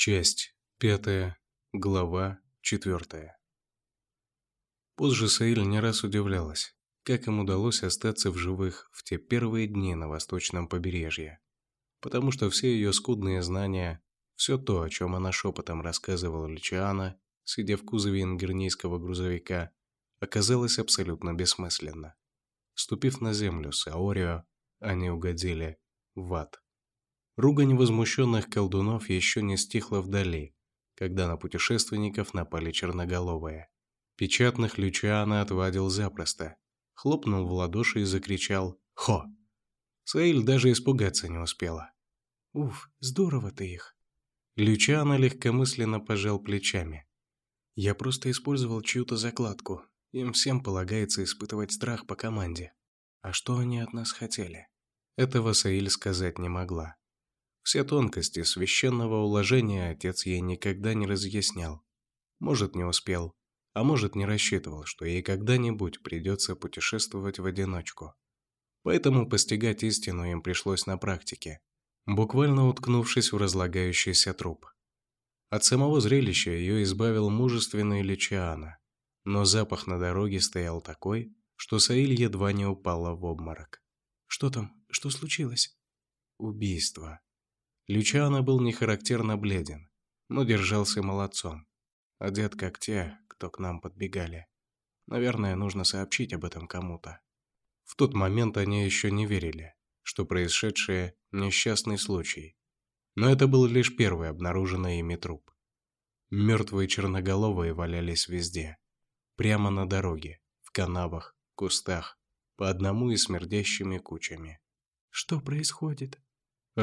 Часть пятая, глава четвертая. Позже Саиль не раз удивлялась, как им удалось остаться в живых в те первые дни на восточном побережье. Потому что все ее скудные знания, все то, о чем она шепотом рассказывала Лючиана, сидя в кузове ингернийского грузовика, оказалось абсолютно бессмысленно. Ступив на землю Саорио, они угодили в ад. Ругань возмущенных колдунов еще не стихла вдали, когда на путешественников напали черноголовые. Печатных Лючиана отвадил запросто, хлопнул в ладоши и закричал «Хо!». Саиль даже испугаться не успела. «Уф, здорово ты их!» Лючиана легкомысленно пожал плечами. «Я просто использовал чью-то закладку. Им всем полагается испытывать страх по команде. А что они от нас хотели?» Этого Саиль сказать не могла. Все тонкости священного уложения отец ей никогда не разъяснял. Может, не успел, а может, не рассчитывал, что ей когда-нибудь придется путешествовать в одиночку. Поэтому постигать истину им пришлось на практике, буквально уткнувшись в разлагающийся труп. От самого зрелища ее избавил мужественный Личиана, но запах на дороге стоял такой, что Саиль едва не упала в обморок. «Что там? Что случилось?» «Убийство», Лючано был нехарактерно бледен, но держался молодцом. Одет как те, кто к нам подбегали. Наверное, нужно сообщить об этом кому-то. В тот момент они еще не верили, что происшедшее – несчастный случай. Но это был лишь первый обнаруженный ими труп. Мертвые черноголовые валялись везде. Прямо на дороге, в канавах, кустах, по одному и смердящими кучами. «Что происходит?»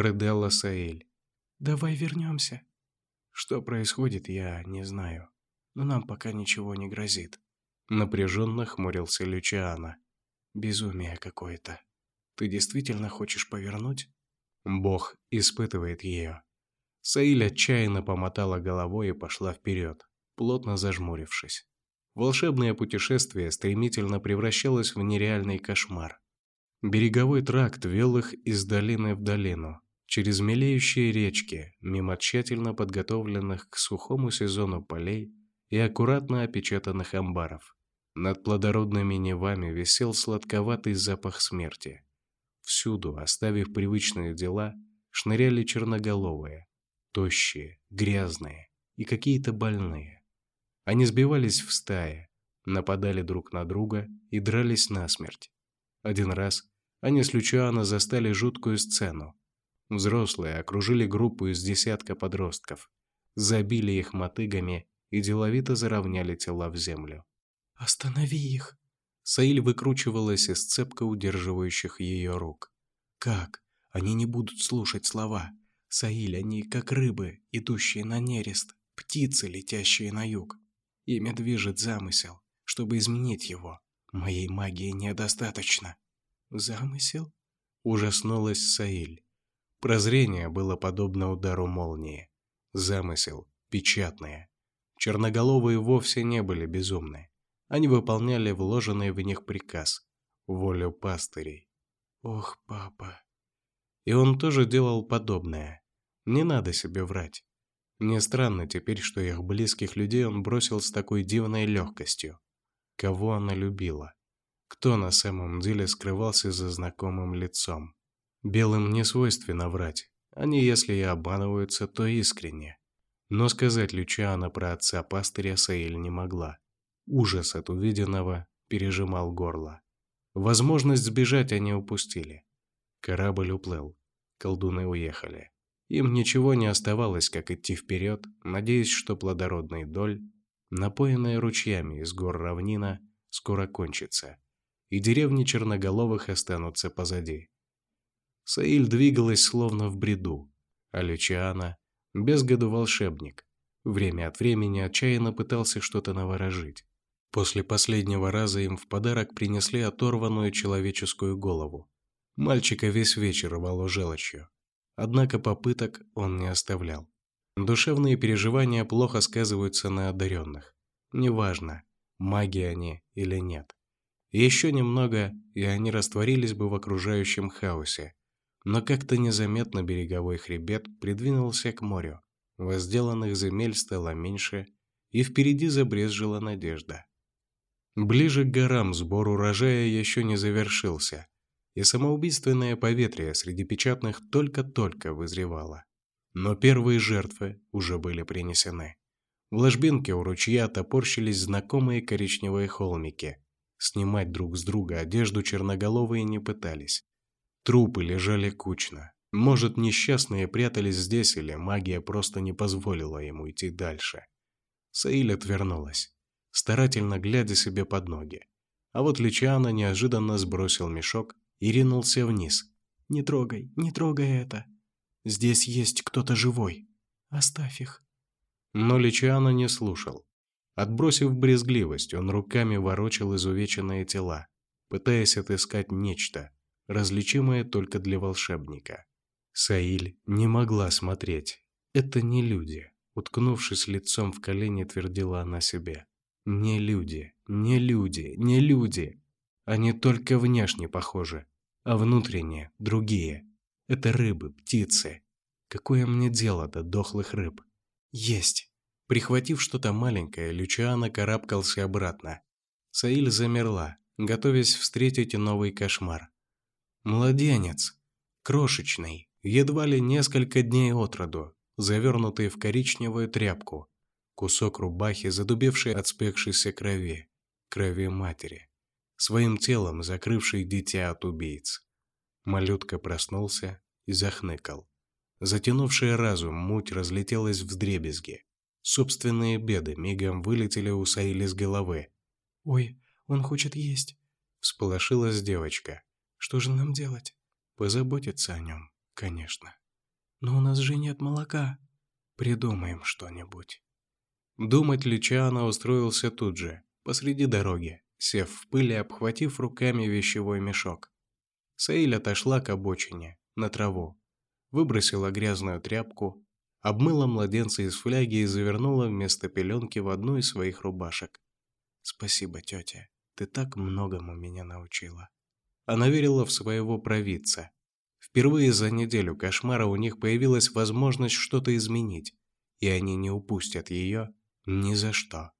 Рыдала Саэль. «Давай вернемся». Что происходит, я не знаю. Но нам пока ничего не грозит. Напряженно хмурился Лючиана. Безумие какое-то. Ты действительно хочешь повернуть? Бог испытывает ее. Саиль отчаянно помотала головой и пошла вперед, плотно зажмурившись. Волшебное путешествие стремительно превращалось в нереальный кошмар. Береговой тракт вел их из долины в долину, через мелеющие речки, мимо тщательно подготовленных к сухому сезону полей и аккуратно опечатанных амбаров. Над плодородными невами висел сладковатый запах смерти. Всюду, оставив привычные дела, шныряли черноголовые, тощие, грязные и какие-то больные. Они сбивались в стаи, нападали друг на друга и дрались насмерть. Один раз они с Лючиано застали жуткую сцену. Взрослые окружили группу из десятка подростков, забили их мотыгами и деловито заровняли тела в землю. «Останови их!» Саиль выкручивалась из цепко удерживающих ее рук. «Как? Они не будут слушать слова. Саиль, они как рыбы, идущие на нерест, птицы, летящие на юг. Ими движет замысел, чтобы изменить его. Моей магии недостаточно». «Замысел?» – ужаснулась Саиль. Прозрение было подобно удару молнии. Замысел, печатное. Черноголовые вовсе не были безумны. Они выполняли вложенный в них приказ, волю пастырей. «Ох, папа!» И он тоже делал подобное. Не надо себе врать. Не странно теперь, что их близких людей он бросил с такой дивной легкостью. Кого она любила? Кто на самом деле скрывался за знакомым лицом? Белым не свойственно врать. Они, если и обманываются, то искренне. Но сказать Лючиана про отца пастыря Саиль не могла. Ужас от увиденного пережимал горло. Возможность сбежать они упустили. Корабль уплыл. Колдуны уехали. Им ничего не оставалось, как идти вперед, надеясь, что плодородный доль, напоенная ручьями из гор равнина, скоро кончится, и деревни черноголовых останутся позади. Саиль двигалась словно в бреду, а Лючиана – без волшебник. Время от времени отчаянно пытался что-то наворожить. После последнего раза им в подарок принесли оторванную человеческую голову. Мальчика весь вечер рвало желчью. Однако попыток он не оставлял. Душевные переживания плохо сказываются на одаренных. Неважно, маги они или нет. Еще немного, и они растворились бы в окружающем хаосе, но как-то незаметно береговой хребет придвинулся к морю, возделанных земель стало меньше, и впереди забрезжила надежда. Ближе к горам сбор урожая еще не завершился, и самоубийственное поветрие среди печатных только-только вызревало. Но первые жертвы уже были принесены. В ложбинке у ручья топорщились знакомые коричневые холмики. Снимать друг с друга одежду черноголовые не пытались. Трупы лежали кучно. Может, несчастные прятались здесь, или магия просто не позволила ему идти дальше. Саиль отвернулась, старательно глядя себе под ноги. А вот Личиана неожиданно сбросил мешок и ринулся вниз. «Не трогай, не трогай это. Здесь есть кто-то живой. Оставь их». Но Личиана не слушал. Отбросив брезгливость, он руками ворочал изувеченные тела, пытаясь отыскать нечто, различимое только для волшебника. Саиль не могла смотреть. Это не люди. Уткнувшись лицом в колени, твердила она себе. Не люди, не люди, не люди. Они только внешне похожи, а внутренне другие. Это рыбы, птицы. Какое мне дело до дохлых рыб? Есть. Прихватив что-то маленькое, Лючиана карабкался обратно. Саиль замерла, готовясь встретить новый кошмар. Младенец. Крошечный, едва ли несколько дней от роду, завернутый в коричневую тряпку. Кусок рубахи, задубевший от спекшейся крови. Крови матери. Своим телом закрывший дитя от убийц. Малютка проснулся и захныкал. Затянувшая разум муть разлетелась в дребезги. Собственные беды мигом вылетели у Саили с головы. «Ой, он хочет есть!» Всполошилась девочка. «Что же нам делать?» «Позаботиться о нем, конечно». «Но у нас же нет молока. Придумаем что-нибудь». Думать Личиана устроился тут же, посреди дороги, сев в пыли, обхватив руками вещевой мешок. Саиль отошла к обочине, на траву, выбросила грязную тряпку, обмыла младенца из фляги и завернула вместо пеленки в одну из своих рубашек. «Спасибо, тетя, ты так многому меня научила». Она верила в своего провидца. Впервые за неделю кошмара у них появилась возможность что-то изменить, и они не упустят ее ни за что.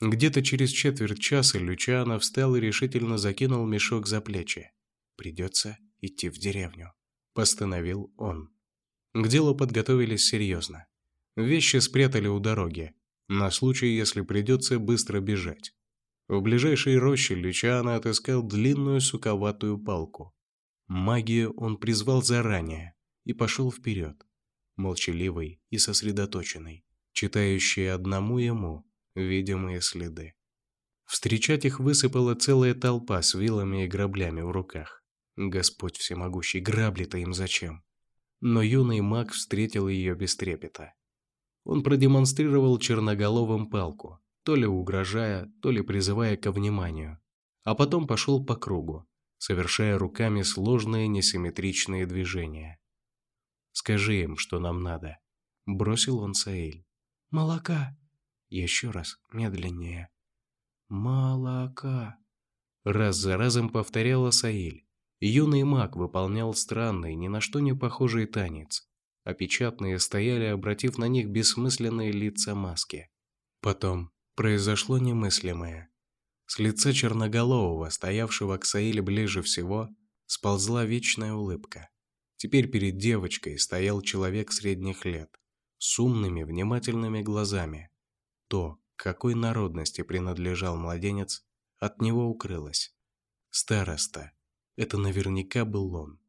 Где-то через четверть часа Лючано встал и решительно закинул мешок за плечи. «Придется идти в деревню», – постановил он. К делу подготовились серьезно. Вещи спрятали у дороги, на случай, если придется быстро бежать. В ближайшей роще Лючано отыскал длинную суковатую палку. Магию он призвал заранее и пошел вперед, молчаливый и сосредоточенный, читающий одному ему видимые следы. Встречать их высыпала целая толпа с вилами и граблями в руках. Господь всемогущий, грабли-то им зачем? Но юный маг встретил ее без трепета. Он продемонстрировал черноголовым палку, то ли угрожая, то ли призывая ко вниманию, а потом пошел по кругу, совершая руками сложные несимметричные движения. «Скажи им, что нам надо», – бросил он Саэль. «Молока!» Еще раз, медленнее. «Молока!» Раз за разом повторяла Саиль. Юный маг выполнял странный, ни на что не похожий танец, а печатные стояли, обратив на них бессмысленные лица маски. Потом произошло немыслимое. С лица черноголового, стоявшего к Саиле ближе всего, сползла вечная улыбка. Теперь перед девочкой стоял человек средних лет, с умными, внимательными глазами, то, какой народности принадлежал младенец, от него укрылось. Староста. Это наверняка был он.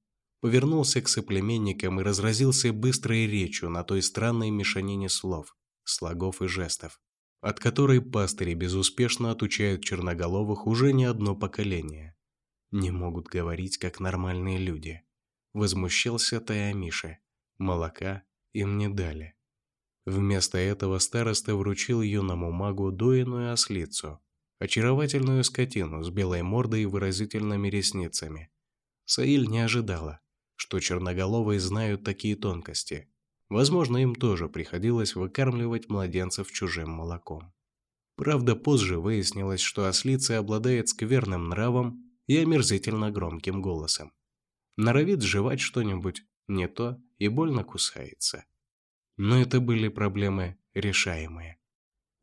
Повернулся к соплеменникам и разразился быстрой речью на той странной мешанине слов, слогов и жестов, от которой пастыри безуспешно отучают черноголовых уже не одно поколение. Не могут говорить, как нормальные люди. Возмущался Таямиша. Молока им не дали. Вместо этого староста вручил юному магу дуйную ослицу, очаровательную скотину с белой мордой и выразительными ресницами. Саиль не ожидала, что черноголовые знают такие тонкости. Возможно, им тоже приходилось выкармливать младенцев чужим молоком. Правда, позже выяснилось, что ослица обладает скверным нравом и омерзительно громким голосом. Норовит жевать что-нибудь не то и больно кусается. Но это были проблемы решаемые.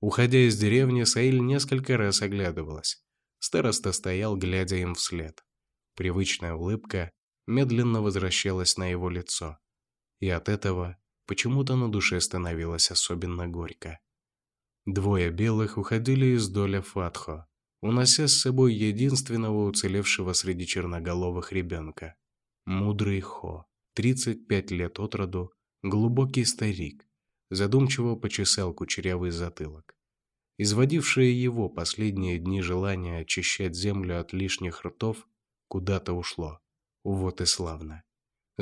Уходя из деревни, Саиль несколько раз оглядывалась. Староста стоял, глядя им вслед. Привычная улыбка медленно возвращалась на его лицо. И от этого почему-то на душе становилось особенно горько. Двое белых уходили из доля Фатхо, унося с собой единственного уцелевшего среди черноголовых ребенка. Мудрый Хо, 35 лет от роду, глубокий старик, задумчиво почесал кучерявый затылок. Изводившее его последние дни желание очищать землю от лишних ртов куда-то ушло. Вот и славно.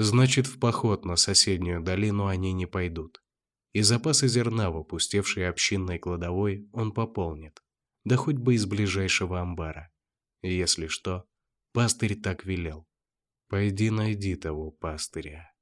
Значит, в поход на соседнюю долину они не пойдут. И запасы зерна в опустевшей общинной кладовой он пополнит. Да хоть бы из ближайшего амбара. Если что, пастырь так велел. Пойди найди того пастыря.